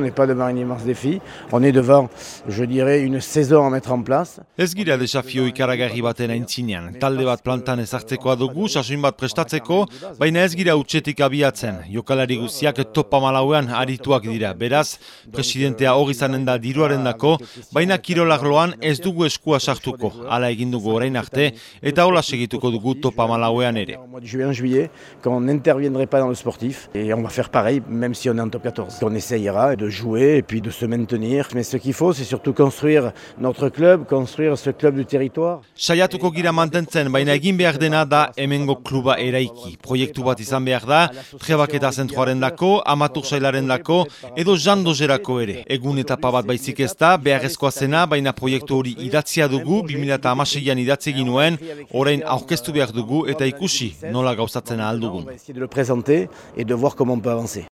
On n'est pas devant un immense défi, on est devant, je dirais, une saison à mettre en place. Ez gira desafio ikaragarri baten aintzinean. Talde bat plantan ezartzekoa dugu, sasoin bat prestatzeko, baina ez gira utxetik abiatzen. Jokalari guztiak topa malauean arituak dira. Beraz, presidentea hori zanen da diruaren dako, baina kirolagloan ez dugu eskua sartuko. Hala egin dugu orain arte, eta hola segituko dugu topa malauean ere. Juin, juillet, qu'on n'interviendrait pas dans le sportif. Et on va faire pareil, même si on est en top 14. On essayera de jouer et puis de se maintenir. Mais ce qu'il faut, c'est surtout construire notre club, construire ce club du territoire. Saiatuko gira mantentzen, baina egin behar dena da hemengo kluba eraiki. Proiektu bat izan behar da, trebaketa zentroaren dako, amatur sailaren dako, edo jandozerako ere. Egun etapa bat baizik ez da, beharrezkoa zena, baina proiektu hori idatzia dugu, 2006an idatzi ginuen, orain aurkeztu behar dugu eta ikusi nola gauzatzen ahal On dugun. va essayer de le présenter et de voir comment on peut avancer.